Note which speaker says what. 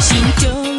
Speaker 1: 心就